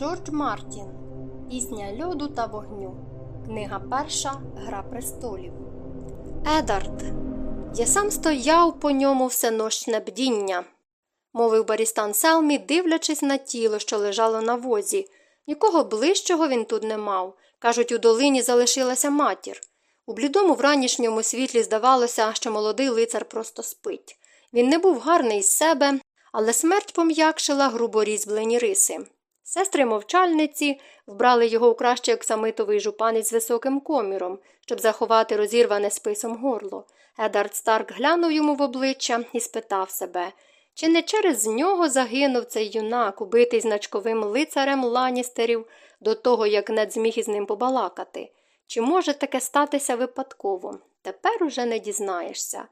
Джордж Мартін Пісня льоду та вогню. Книга перша Гра престолів. Едард. Я сам стояв по ньому всенощне бдіння, мовив барістан Селмі, дивлячись на тіло, що лежало на возі. Нікого ближчого він тут не мав. Кажуть, у долині залишилася матір. У блідому вранішньому світлі здавалося, що молодий лицар просто спить. Він не був гарний з себе, але смерть пом'якшила грубо різьблені риси. Сестри мовчальниці вбрали його у кращий оксамитовий жупанець з високим коміром, щоб заховати розірване списом горло. Едард Старк глянув йому в обличчя і спитав себе, чи не через нього загинув цей юнак, убитий значковим лицарем ланістерів, до того, як нед зміг із ним побалакати. Чи може таке статися випадково? Тепер уже не дізнаєшся.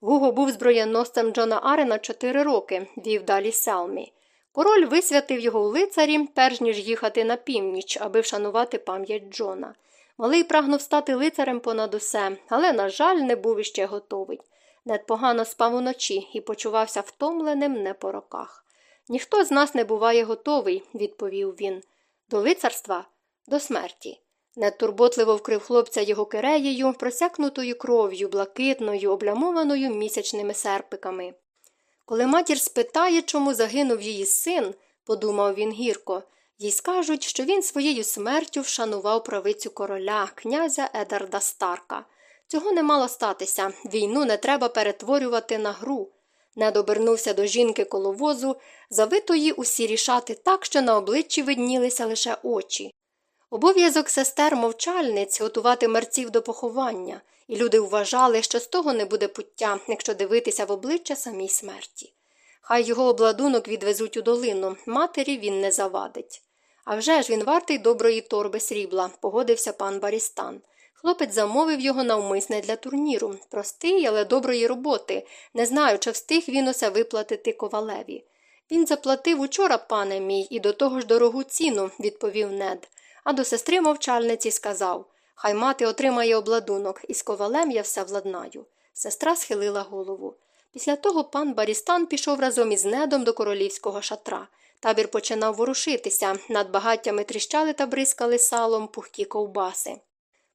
Гуго був зброєносцем Джона Арена чотири роки, вів далі Селмі. Король висвятив його у лицарі, перш ніж їхати на північ, аби вшанувати пам'ять Джона. Малий прагнув стати лицарем понад усе, але, на жаль, не був іще готовий. Нед погано спав уночі і почувався втомленим не по роках. Ніхто з нас не буває готовий, відповів він. До лицарства, до смерті. Нед турботливо вкрив хлопця його киреєю, просякнутою кров'ю, блакитною, облямованою місячними серпиками. Коли матір спитає, чому загинув її син, подумав він гірко, їй скажуть, що він своєю смертю вшанував правицю короля, князя Едарда Старка. Цього не мало статися війну не треба перетворювати на гру. Нед обернувся до жінки коловозу, завитої усі рішати так, що на обличчі виднілися лише очі. Обов'язок сестер мовчальниць готувати мерців до поховання, і люди вважали, що з того не буде пуття, якщо дивитися в обличчя самій смерті. Хай його обладунок відвезуть у долину, матері він не завадить. А вже ж він вартий доброї торби срібла, погодився пан Барістан. Хлопець замовив його навмисне для турніру, простий, але доброї роботи, не знаю, чи встиг він усе виплатити ковалеві. Він заплатив учора, пане мій, і до того ж дорогу ціну, відповів нед а до сестри мовчальниці сказав Хай мати отримає обладунок, і з ковалем я все владнаю. Сестра схилила голову. Після того пан Барістан пішов разом із недом до королівського шатра. Табір починав ворушитися, над багаттями тріщали та бризкали салом пухкі ковбаси,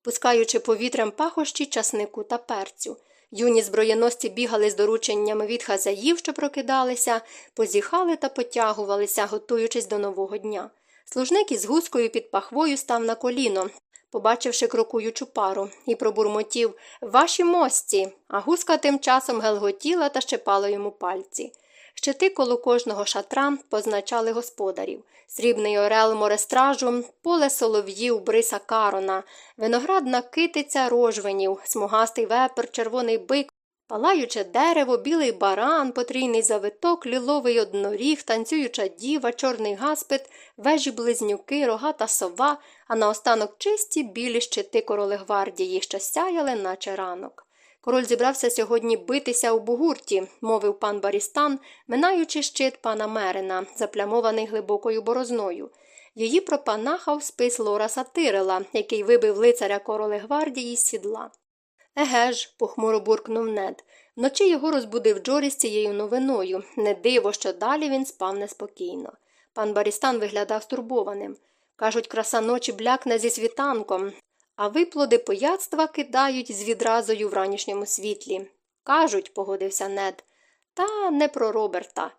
пускаючи повітрям пахощі часнику та перцю. Юні зброєносці бігали з дорученнями від хазаїв, що прокидалися, позіхали та потягувалися, готуючись до нового дня. Служник із гускою під пахвою став на коліно, побачивши крокуючу пару, і пробурмотів Ваші мості. А гуска тим часом гелготіла та щепала йому пальці. Щити коло кожного шатра позначали господарів срібний орел морестражу, поле солов'їв, бриса карона, виноградна китиця рожвенів, смугастий вепер, червоний бик, Палаюче дерево, білий баран, потрійний завиток, ліловий одноріг, танцююча діва, чорний гаспит, вежі близнюки, рогата сова, а наостанок чисті білі щити короли гвардії, що сяяли, наче ранок. Король зібрався сьогодні битися у бугурті, мовив пан Барістан, минаючи щит пана Мерина, заплямований глибокою борозною. Її пропанахав спис Лора Сатирила, який вибив лицаря короли гвардії з сідла. Еге ж, похмуро буркнув нед. Вночі його розбудив Джорі з цією новиною. Не диво, що далі він спав неспокійно. Пан Барістан виглядав стурбованим. Кажуть, краса ночі блякне зі світанком, а виплоди пояцтва кидають з відразою в ранішньому світлі. Кажуть, погодився нед. Та не про Роберта.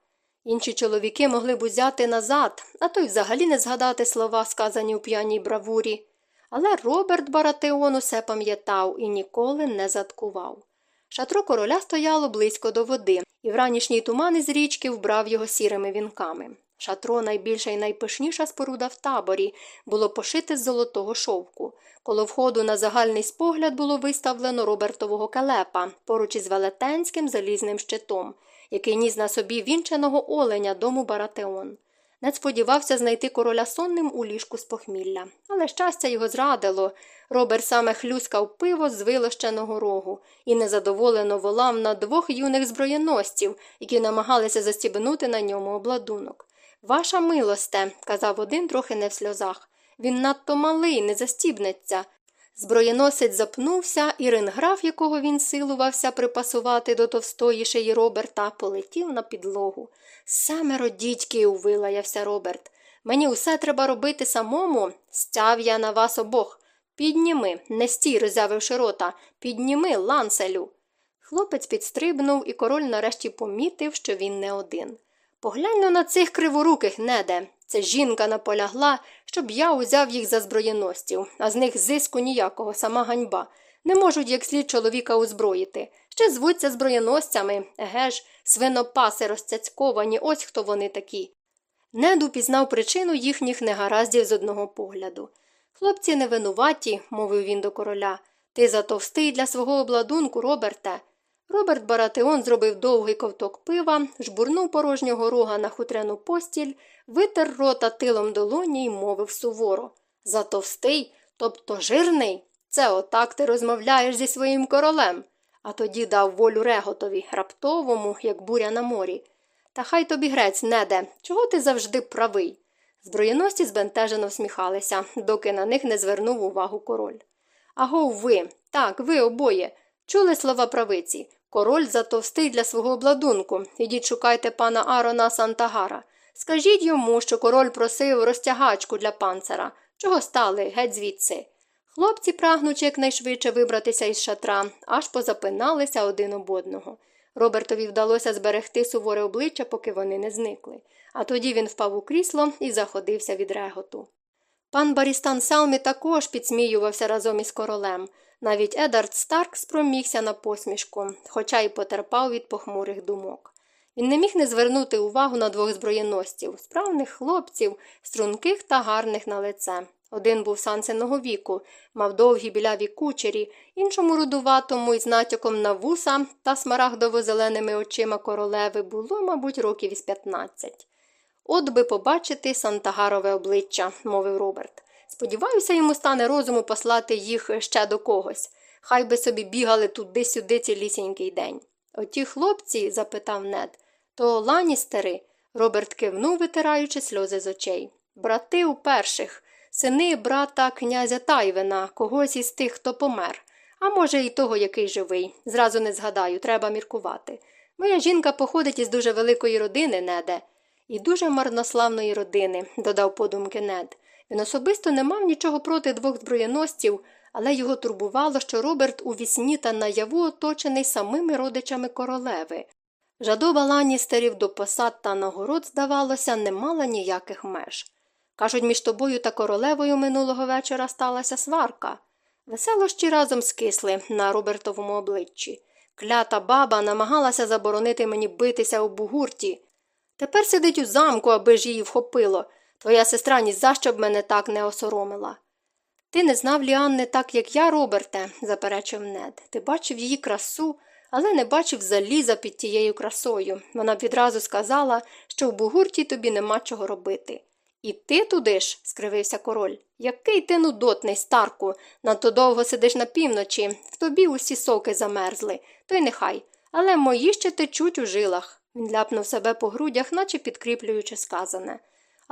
Інші чоловіки могли б узяти назад, а то й взагалі не згадати слова, сказані у п'яній бравурі. Але Роберт Баратеон усе пам'ятав і ніколи не заткував. Шатро короля стояло близько до води, і вранішній туман із річки вбрав його сірими вінками. Шатро, найбільша і найпишніша споруда в таборі, було пошите з золотого шовку. Коло входу на загальний спогляд було виставлено Робертового келепа поруч із велетенським залізним щитом, який ніс на собі вінченого оленя дому Баратеон. Нед сподівався знайти короля сонним у ліжку з похмілля, але щастя його зрадило. Робер саме хлюскав пиво з вилощеного рогу і незадоволено волав на двох юних зброєносців, які намагалися застібнути на ньому обладунок. Ваша милосте, казав один трохи не в сльозах. Він надто малий, не застібнеться. Зброєносець запнувся, і ринграф, якого він силувався припасувати до товстої шиї Роберта, полетів на підлогу. Семеро дідьків, вилаявся Роберт. Мені усе треба робити самому. Стяв я на вас обох. Підніми, не стій, роззявивши рота, підніми, ланцелю. Хлопець підстрибнув, і король нарешті помітив, що він не один. Поглянь на цих криворуких неде. Це жінка наполягла, щоб я узяв їх за зброєностів, а з них зиску ніякого, сама ганьба. Не можуть як слід чоловіка озброїти. Ще звуться зброєносцями, еге ж, свинопаси розцяцьковані, ось хто вони такі. Нед упізнав причину їхніх негараздів з одного погляду. Хлопці не винуваті, мовив він до короля. Ти затовстий для свого обладунку, Роберте. Роберт Баратеон зробив довгий ковток пива, жбурнув порожнього рога на хутряну постіль, витер рота тилом долоні й мовив суворо Затовстий, тобто жирний. Це отак ти розмовляєш зі своїм королем. А тоді дав волю реготові, раптовому, як буря на морі. Та хай тобі грець, неде, чого ти завжди правий? Зброєності збентежено всміхалися, доки на них не звернув увагу король. Агов ви, так, ви обоє. Чули слова правиці. Король затовстий для свого обладунку. Ідіть шукайте пана Арона Сантагара. Скажіть йому, що король просив розтягачку для панцера. Чого стали, геть звідси. Хлопці, прагнучи якнайшвидше вибратися із шатра, аж позапиналися один об одного. Робертові вдалося зберегти суворе обличчя, поки вони не зникли, а тоді він впав у крісло і заходився від реготу. Пан Барістан Салмі також підсміювався разом із королем. Навіть Едард Старк спромігся на посмішку, хоча й потерпав від похмурих думок. Він не міг не звернути увагу на двох зброєностів, справних хлопців, струнких та гарних на лице. Один був сансеного віку, мав довгі біляві кучері, іншому рудуватому із натяком на вуса та смарагдово-зеленими очима королеви було, мабуть, років із 15. От би побачити Сантагарове обличчя, мовив Роберт. Сподіваюся, йому стане розуму послати їх ще до когось. Хай би собі бігали туди-сюди цілісінький день. Оті хлопці, запитав нед, то ланістери. Роберт кивнув, витираючи сльози з очей. Брати у перших, сини брата князя Тайвена, когось із тих, хто помер. А може, і того, який живий. Зразу не згадаю, треба міркувати. Моя жінка походить із дуже великої родини, неде, і дуже марнославної родини, додав подумки нед. Він особисто не мав нічого проти двох зброєносців, але його турбувало, що Роберт у вісні та наяву оточений самими родичами королеви. Жадоба ланістерів до посад та нагород, здавалося, не мала ніяких меж. Кажуть, між тобою та королевою минулого вечора сталася сварка. Веселощі разом скисли на Робертовому обличчі. Клята баба намагалася заборонити мені битися у бугурті. Тепер сидить у замку, аби ж її вхопило. Твоя сестра ні за що б мене так не осоромила. Ти не знав Ліанни так, як я, Роберте, заперечив нед. Ти бачив її красу, але не бачив заліза під тією красою. Вона б відразу сказала, що в бугурті тобі нема чого робити. І ти туди ж, скривився король. Який ти нудотний, старку, надто довго сидиш на півночі, в тобі усі соки замерзли, то й нехай. Але мої ще течуть у жилах. Він ляпнув себе по грудях, наче підкріплюючи сказане.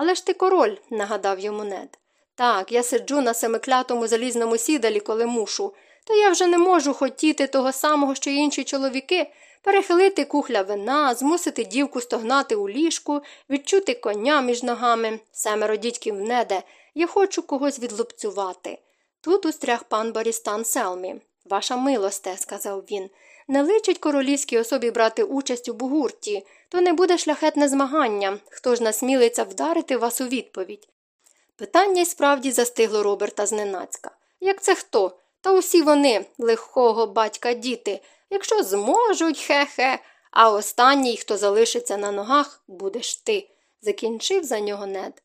Але ж ти король, нагадав йому нед. Так, я сиджу на семиклятому залізному сідалі, коли мушу, то я вже не можу хотіти того самого, що й інші чоловіки, перехилити кухля вина, змусити дівку стогнати у ліжку, відчути коня між ногами, семеро дідьків неде, я хочу когось відлупцювати. Тут устряг пан Барістан Селмі. Ваша милосте, сказав він, не личить королівській особі брати участь у бугурті, то не буде шляхетне змагання, хто ж насмілиться вдарити вас у відповідь. Питання й справді застигло Роберта зненацька. Як це хто? Та усі вони, лихого батька діти, якщо зможуть, хе-хе, а останній, хто залишиться на ногах, будеш ти, закінчив за нього нед.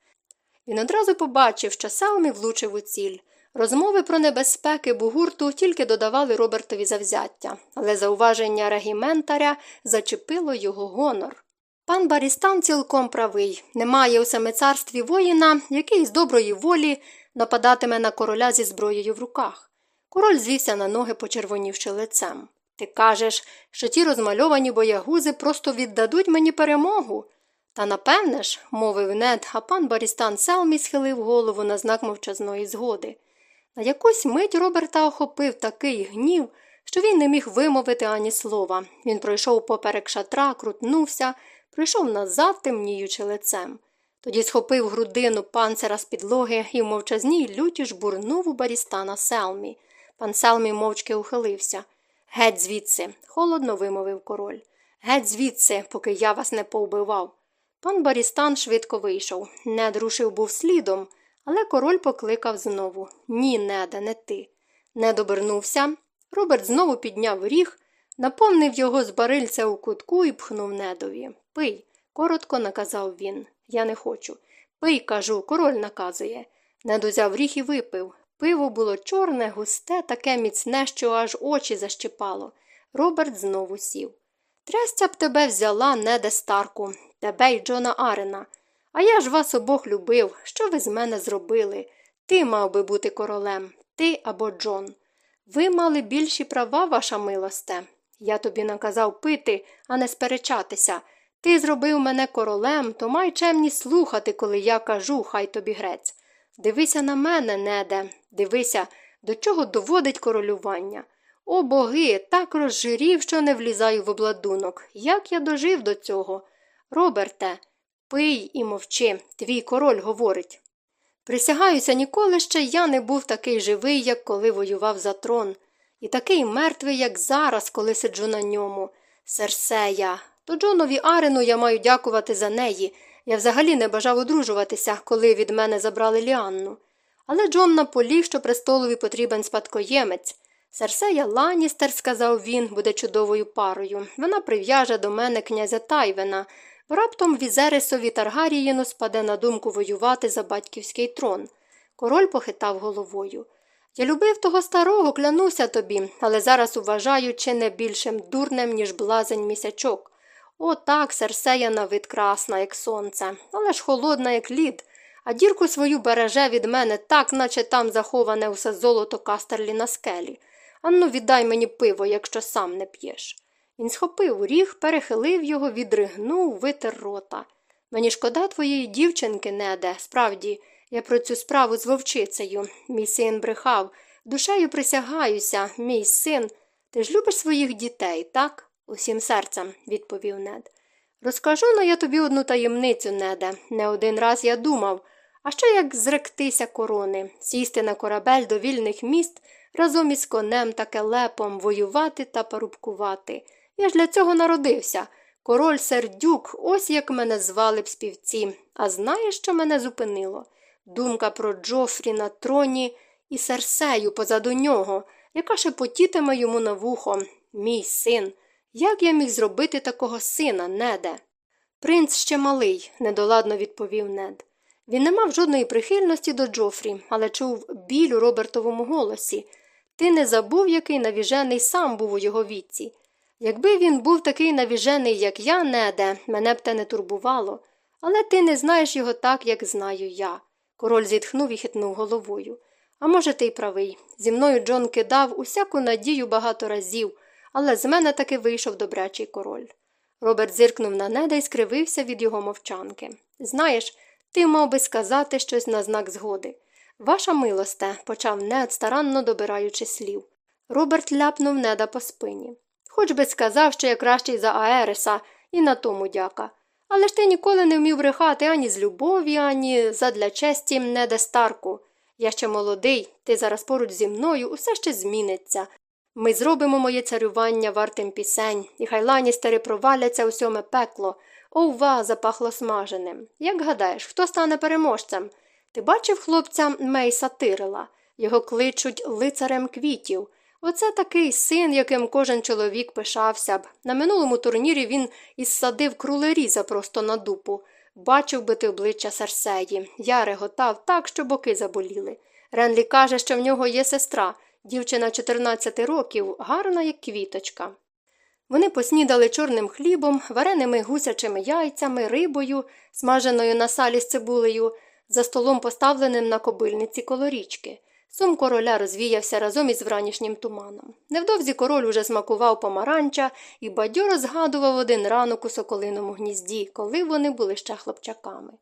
Він одразу побачив, що Салмі влучив у ціль. Розмови про небезпеки бугурту тільки додавали Робертові завзяття, але зауваження регіментаря зачепило його гонор. Пан Барістан цілком правий немає у семицарстві воїна, який з доброї волі нападатиме на короля зі зброєю в руках. Король звівся на ноги, почервонівши лицем. Ти кажеш, що ті розмальовані боягузи просто віддадуть мені перемогу. Та напевне ж, мовив нед, а пан Барістан Селмі схилив голову на знак мовчазної згоди. На якусь мить Роберта охопив такий гнів, що він не міг вимовити ані слова. Він пройшов поперек шатра, крутнувся, прийшов назад, темніючи лицем. Тоді схопив грудину панцера з підлоги і в мовчазній люті жбурнув у барістана Селмі. Пан Селмі мовчки ухилився. Геть звідси, холодно вимовив король. Геть звідси, поки я вас не повбивав. Пан Барістан швидко вийшов. Нед рушив був слідом, але король покликав знову Ні, неде, не ти. Нед обернувся. Роберт знову підняв ріг, наповнив його з барильця у кутку і пхнув недові. Пий, коротко наказав він. Я не хочу. Пий, кажу, король наказує. Нед узяв ріг і випив. Пиво було чорне, густе, таке міцне, що аж очі защипало. Роберт знову сів. Трястя б тебе взяла, Неде Старку, тебе й Джона Арина. А я ж вас обох любив. Що ви з мене зробили? Ти мав би бути королем, ти або Джон. Ви мали більші права, ваша милосте. Я тобі наказав пити, а не сперечатися. Ти зробив мене королем, то май чемність слухати, коли я кажу, хай тобі грець. Дивися на мене, Неде, дивися, до чого доводить королювання. О боги, так розжирів, що не влізаю в обладунок. Як я дожив до цього? Роберте, пий і мовчи, твій король говорить. Присягаюся, ніколи ще я не був такий живий, як коли воював за трон, і такий мертвий, як зараз, коли сиджу на ньому. Серсея. То Джонові Арену я маю дякувати за неї. Я взагалі не бажав одружуватися, коли від мене забрали Ліанну. Але Джон наполіг, що престолові потрібен спадкоємець. Серсея Ланістер, сказав він, буде чудовою парою. Вона прив'яже до мене князя Тайвена. Раптом Візерисові Таргаріїну спаде на думку воювати за батьківський трон. Король похитав головою. Я любив того старого, клянуся тобі, але зараз уважаю чи не більшим дурнем, ніж блазень місячок. О, так, Серсея на красна, як сонце, але ж холодна, як лід, а дірку свою береже від мене так, наче там заховане усе золото кастерлі на скелі. Анну, віддай мені пиво, якщо сам не п'єш. Він схопив ріг, перехилив його, відригнув, витер рота. Мені шкода твоєї дівчинки, неде, справді, я про цю справу з вовчицею. Мій син брехав, душею присягаюся, мій син. Ти ж любиш своїх дітей, так? Усім серцем, відповів нед. Розкажу но я тобі одну таємницю, неде. Не один раз я думав, а що як зректися корони, сісти на корабель до вільних міст разом із конем та келепом воювати та парубкувати. Я ж для цього народився. Король сердюк, ось як мене звали б співці. А знаєш, що мене зупинило? Думка про Джофрі на троні і серсею позаду нього, яка шепотітиме йому на вухо. Мій син. Як я міг зробити такого сина, неде? Принц ще малий, недоладно відповів нед. Він не мав жодної прихильності до Джофрі, але чув біль у Робертовому голосі. Ти не забув, який навіжений сам був у його віці. Якби він був такий навіжений, як я, неде, мене б те не турбувало, але ти не знаєш його так, як знаю я. Король зітхнув і хитнув головою. А може, ти й правий. Зі мною Джон кидав усяку надію багато разів, але з мене таки вийшов добрячий король. Роберт зиркнув на неда і скривився від його мовчанки. Знаєш, ти мав би сказати щось на знак згоди. Ваша милосте, почав нед, старанно добираючи слів. Роберт ляпнув неда по спині. Хоч би сказав, що я кращий за Аереса, і на тому дяка. Але ж ти ніколи не вмів брехати ані з любові, ані задля честі неда старку. Я ще молодий, ти зараз поруч зі мною усе ще зміниться. Ми зробимо моє царювання вартим пісень, і хай ланістери проваляться у сьоме пекло. Ова, запахло смаженим. Як гадаєш, хто стане переможцем? Ти бачив хлопця Мейса Тирила? Його кличуть лицарем квітів. Оце такий син, яким кожен чоловік пишався б. На минулому турнірі він ізсадив крулеріза просто на дупу. Бачив би ти обличчя Серсеї. Я реготав так, що боки заболіли. Ренлі каже, що в нього є сестра, дівчина 14 років, гарна, як квіточка. Вони поснідали чорним хлібом, вареними гусячими яйцями, рибою, смаженою на салі з цибулею, за столом поставленим на кобильниці коло річки. Сум короля розвіявся разом із вранішнім туманом. Невдовзі король уже смакував помаранча і бадьоро згадував один ранок у соколиному гнізді, коли вони були ще хлопчаками.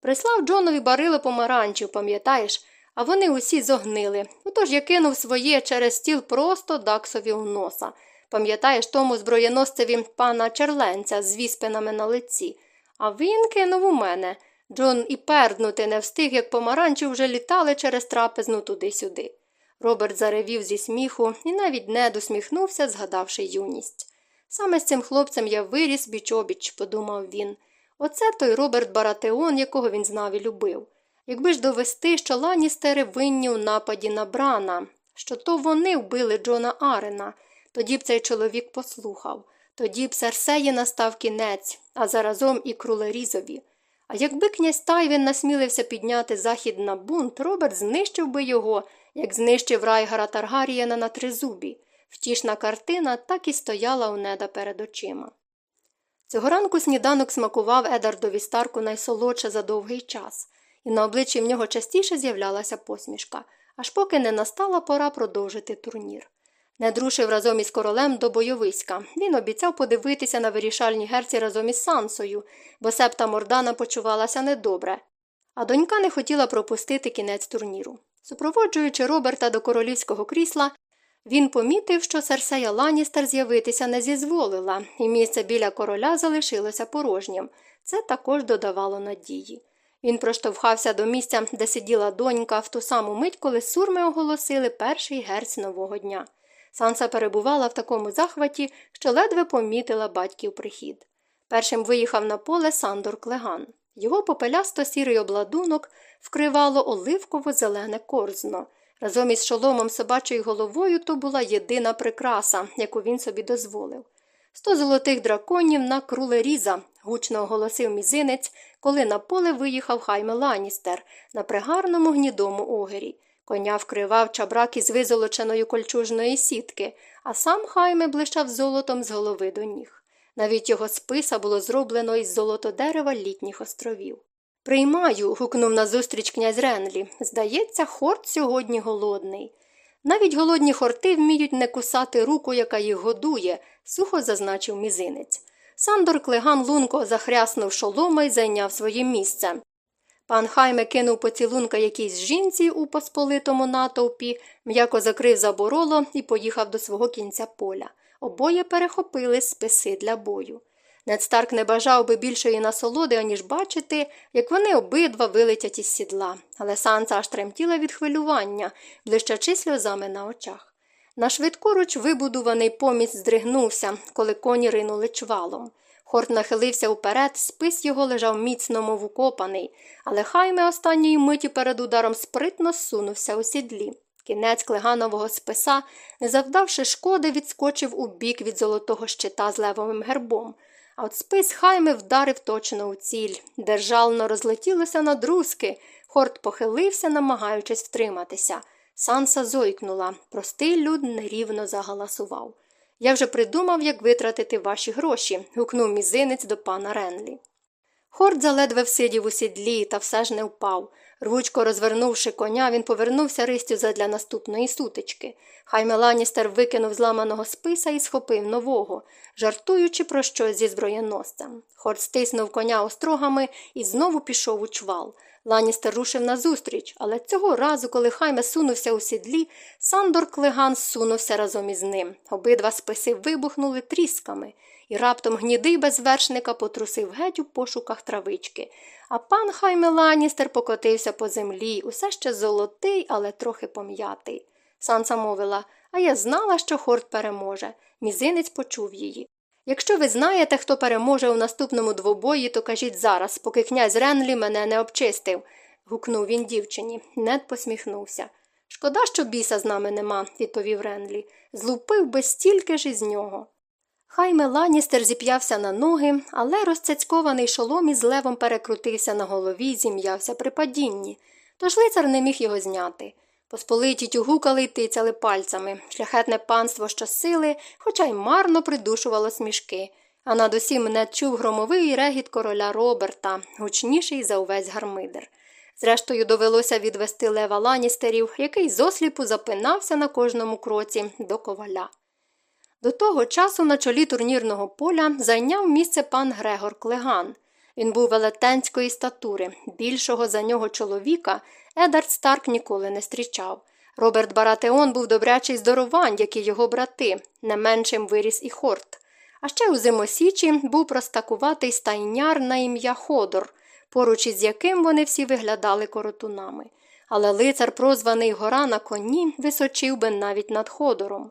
Прислав Джонові барили помаранчів, пам'ятаєш, а вони усі зогнили. Отож я кинув своє через стіл просто даксові у носа. Пам'ятаєш тому зброєносцеві пана черленця з віспинами на лиці. А він кинув у мене. Джон і перднути не встиг, як помаранчі вже літали через трапезну туди-сюди. Роберт заревів зі сміху і навіть не досміхнувся, згадавши юність. Саме з цим хлопцем я виріс біч обіч, подумав він. Оце той Роберт Баратеон, якого він знав і любив. Якби ж довести, що Ланістери винні у нападі на Брана, що то вони вбили Джона Арена, тоді б цей чоловік послухав, тоді б Серсеї настав кінець, а заразом і крулерізові. А якби князь Тайвін насмілився підняти захід на бунт, Роберт знищив би його, як знищив Райгара Таргарієна на тризубі. Втішна картина так і стояла у неда перед очима. Цього ранку сніданок смакував Едардові старку найсолодше за довгий час, і на обличчі в нього частіше з'являлася посмішка, аж поки не настала пора продовжити турнір. Не друшив разом із королем до бойовиська. Він обіцяв подивитися на вирішальні герці разом із Сансою, бо септа Мордана почувалася недобре, а донька не хотіла пропустити кінець турніру. Супроводжуючи Роберта до королівського крісла, він помітив, що Серсея Ланістер з'явитися не зізволила, і місце біля короля залишилося порожнім. Це також додавало надії. Він проштовхався до місця, де сиділа донька, в ту саму мить, коли сурми оголосили перший герць нового дня. Санса перебувала в такому захваті, що ледве помітила батьків прихід. Першим виїхав на поле Сандор Клеган. Його попелясто сірий обладунок вкривало оливково зелене корзно. Разом із шоломом собачою головою то була єдина прикраса, яку він собі дозволив. Сто золотих драконів на крулеріза, гучно оголосив мізинець, коли на поле виїхав хайме Ланістер на пригарному гнідому огері. Коня вкривав чабрак із визолоченої кольчужної сітки, а сам хайме блищав золотом з голови до ніг. Навіть його списа було зроблено із золотодерева літніх островів. Приймаю. гукнув назустріч князь Ренлі. Здається, хорт сьогодні голодний. Навіть голодні хорти вміють не кусати руку, яка їх годує, сухо зазначив мізинець. Сандор Клеган лунко захряснув шолома і зайняв своє місце. Пан Хайме кинув поцілунка якійсь жінці у посполитому натовпі, м'яко закрив забороло і поїхав до свого кінця поля. Обоє перехопили списи для бою. Нед не бажав би більшої насолоди, аніж бачити, як вони обидва вилетять із сідла, але санца аж тремтіла від хвилювання, блищачи сльозами на очах. На швидкоруч вибудуваний поміст здригнувся, коли коні ринули чвалом. Хорт нахилився вперед, спис його лежав міцно, мов укопаний, але хайме останньої миті перед ударом спритно зсунувся у сідлі. Кінець клеганового списа, не завдавши шкоди, відскочив у бік від золотого щита з левовим гербом. А от спис хайми вдарив точно у ціль. Держално розлетілося на друзки. Хорт похилився, намагаючись втриматися. Санса зойкнула. Простий люд нерівно загаласував. Я вже придумав, як витратити ваші гроші, гукнув мізинець до пана Ренлі. Хорт заледве всидів у сідлі та все ж не впав. Рвучко розвернувши коня, він повернувся ристю для наступної сутички. Хайме Ланістер викинув зламаного списа і схопив нового, жартуючи про щось зі зброєносцем. Хорт стиснув коня острогами і знову пішов у чвал. Ланістер рушив назустріч, але цього разу, коли Хайме зсунувся у сідлі, Сандор Клеган зсунувся разом із ним. Обидва списи вибухнули трісками, і раптом гнідий без вершника потрусив геть у пошуках травички. А пан Хайме Ланістер покотився по землі, усе ще золотий, але трохи пом'ятий. Санса мовила, а я знала, що хорт переможе. Мізинець почув її. Якщо ви знаєте, хто переможе у наступному двобої, то кажіть зараз, поки князь Ренлі мене не обчистив, гукнув він дівчині. Нед посміхнувся. Шкода, що біса з нами нема, відповів Ренлі. Злупив би стільки ж із нього. Хайме Ланістер зіп'явся на ноги, але розцяцькований шолом із левом перекрутився на голові і зім'явся при падінні, тож лицар не міг його зняти. Посполиті тюгукали й тицяли пальцями, шляхетне панство щосили, хоча й марно придушувало смішки, а над усім не чув громовий регіт короля Роберта, гучніший за увесь гармидер. Зрештою, довелося відвести лева ланістерів, який зосліпу запинався на кожному кроці до коваля. До того часу на чолі турнірного поля зайняв місце пан Грегор Клеган. Він був велетенської статури, більшого за нього чоловіка Едард Старк ніколи не зустрічав. Роберт Баратеон був добрячий здоровань, як і його брати, не меншим виріс і хорт. А ще у зимосічі був простакуватий стайняр на ім'я Ходор. поруч із яким вони всі виглядали коротунами. Але лицар, прозваний гора на коні, височив би навіть над ходором.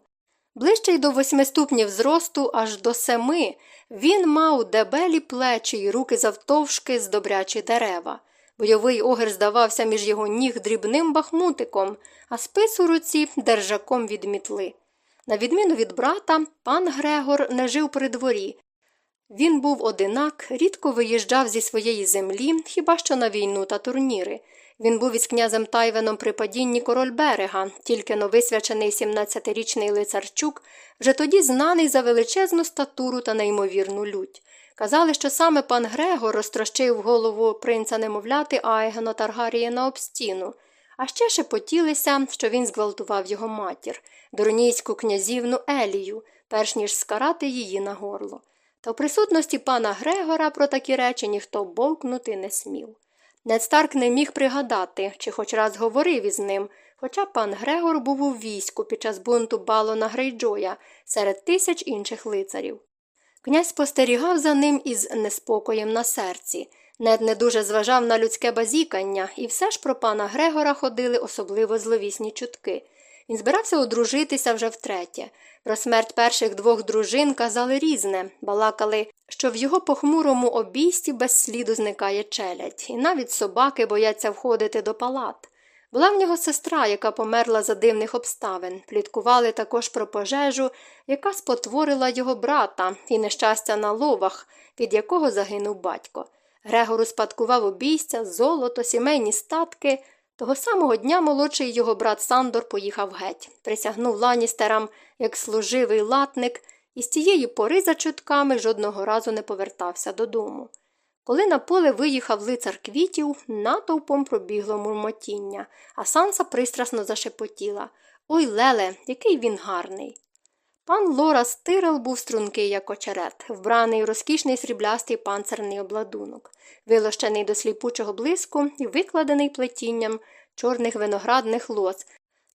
Ближчий до восьми ступнів зросту, аж до семи, він мав дебелі плечі й руки завтовшки з добрячі дерева. Бойовий огір здавався між його ніг дрібним бахмутиком, а спис у руці держаком від мітли. На відміну від брата, пан Грегор не жив при дворі. Він був одинак, рідко виїжджав зі своєї землі, хіба що на війну та турніри. Він був із князем Тайвеном при падінні король берега, тільки новисвячений 17-річний лицарчук, вже тоді знаний за величезну статуру та неймовірну лють. Казали, що саме пан Грегор розтрощив голову принца немовляти Айгена Таргарієна об стіну, а ще шепотілися, що він зґвалтував його матір, дурнійську князівну Елію, перш ніж скарати її на горло. Та в присутності пана Грегора про такі речі ніхто бовкнути не смів. Нед Старк не міг пригадати, чи хоч раз говорив із ним, хоча пан Грегор був у війську під час бунту Балона Грейджоя серед тисяч інших лицарів. Князь спостерігав за ним із неспокоєм на серці, нед не дуже зважав на людське базікання, і все ж про пана Грегора ходили особливо зловісні чутки. Він збирався одружитися вже втретє. Про смерть перших двох дружин казали різне, балакали, що в його похмурому обійсті без сліду зникає челядь, і навіть собаки бояться входити до палат. Була в нього сестра, яка померла за дивних обставин. Пліткували також про пожежу, яка спотворила його брата і нещастя на ловах, від якого загинув батько. Грегор успадкував обійстя, золото, сімейні статки. Того самого дня молодший його брат Сандор поїхав геть, присягнув ланістерам як служивий латник, і з тієї пори за чутками жодного разу не повертався додому. Коли на поле виїхав лицар квітів, натовпом пробігло мурмотіння, а Санса пристрасно зашепотіла Ой, Леле, який він гарний. Пан Лора Стирел був стрункий, як очерет, вбраний у розкішний сріблястий панцерний обладунок, вилощений до сліпучого блиску і викладений плетінням чорних виноградних лоз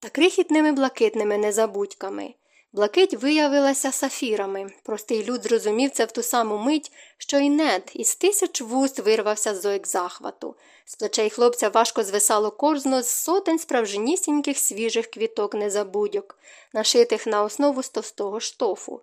та крихітними блакитними незабудьками. Блакить виявилася сафірами. Простий люд зрозумів це в ту саму мить, що й нед із тисяч вуст вирвався зойк захвату. З плечей хлопця важко звисало корзно з сотень справжнісіньких свіжих квіток незабудьок, нашитих на основу з товстого штофу.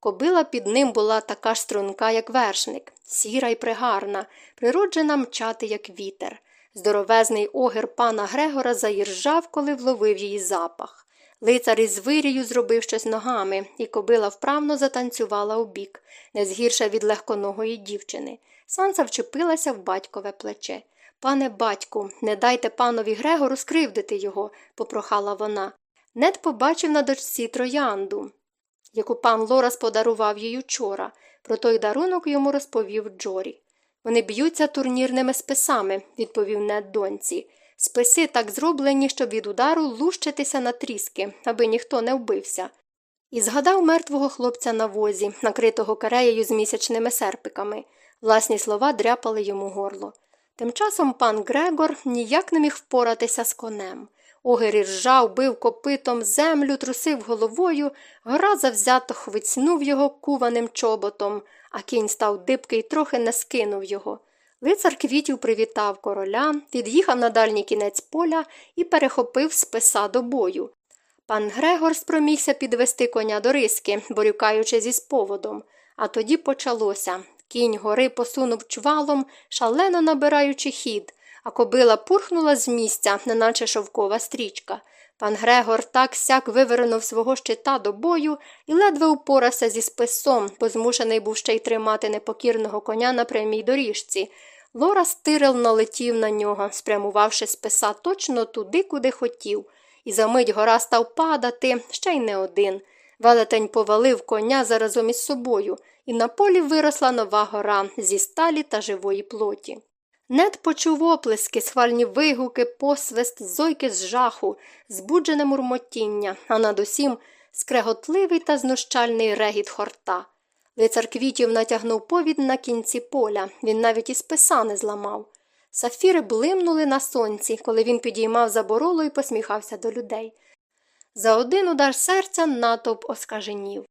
Кобила під ним була така ж струнка, як вершник, сіра й пригарна, природжена мчати, як вітер. Здоровезний огір пана Грегора заїржав, коли вловив її запах. Лицар із вирію зробив щось ногами, і кобила вправно затанцювала у бік, не згірша від легконогої дівчини. Санса вчепилася в батькове плече. Пане батьку, не дайте панові Грегору скривдити його, попрохала вона. Нед побачив на дочці троянду, яку пан Лорас подарував їй учора. Про той дарунок йому розповів Джорі. Вони б'ються турнірними списами, відповів Нед доньці. Списи так зроблені, щоб від удару лущитися на тріски, аби ніхто не вбився. І згадав мертвого хлопця на возі, накритого кареєю з місячними серпиками. Власні слова дряпали йому горло. Тим часом пан Грегор ніяк не міг впоратися з конем. Огир ржав, бив копитом землю, трусив головою, гора завзято хвицнув його куваним чоботом, а кінь став дибкий, трохи не скинув його. Лицар квітів привітав короля, від'їхав на дальній кінець поля і перехопив списа до бою. Пан Грегор спромігся підвести коня до риски, борюкаючи зі споводом. А тоді почалося. Кінь гори посунув чвалом, шалено набираючи хід, а кобила пурхнула з місця, неначе шовкова стрічка. Пан Грегор так сяк вивернув свого щита до бою і ледве упорався зі списом, бо змушений був ще й тримати непокірного коня на прямій доріжці. Лора стирел налетів на нього, спрямувавши списа точно туди, куди хотів, і за мить гора став падати, ще й не один. Велетень повалив коня заразом із собою, і на полі виросла нова гора зі сталі та живої плоті. Нед почув оплески, схвальні вигуки, посвист, зойки з жаху, збуджене мурмотіння, а над усім скреготливий та знущальний регіт хорта. Лицар квітів натягнув повід на кінці поля, він навіть із писа не зламав. Сафіри блимнули на сонці, коли він підіймав заборолу і посміхався до людей. За один удар серця натовп оскаженів.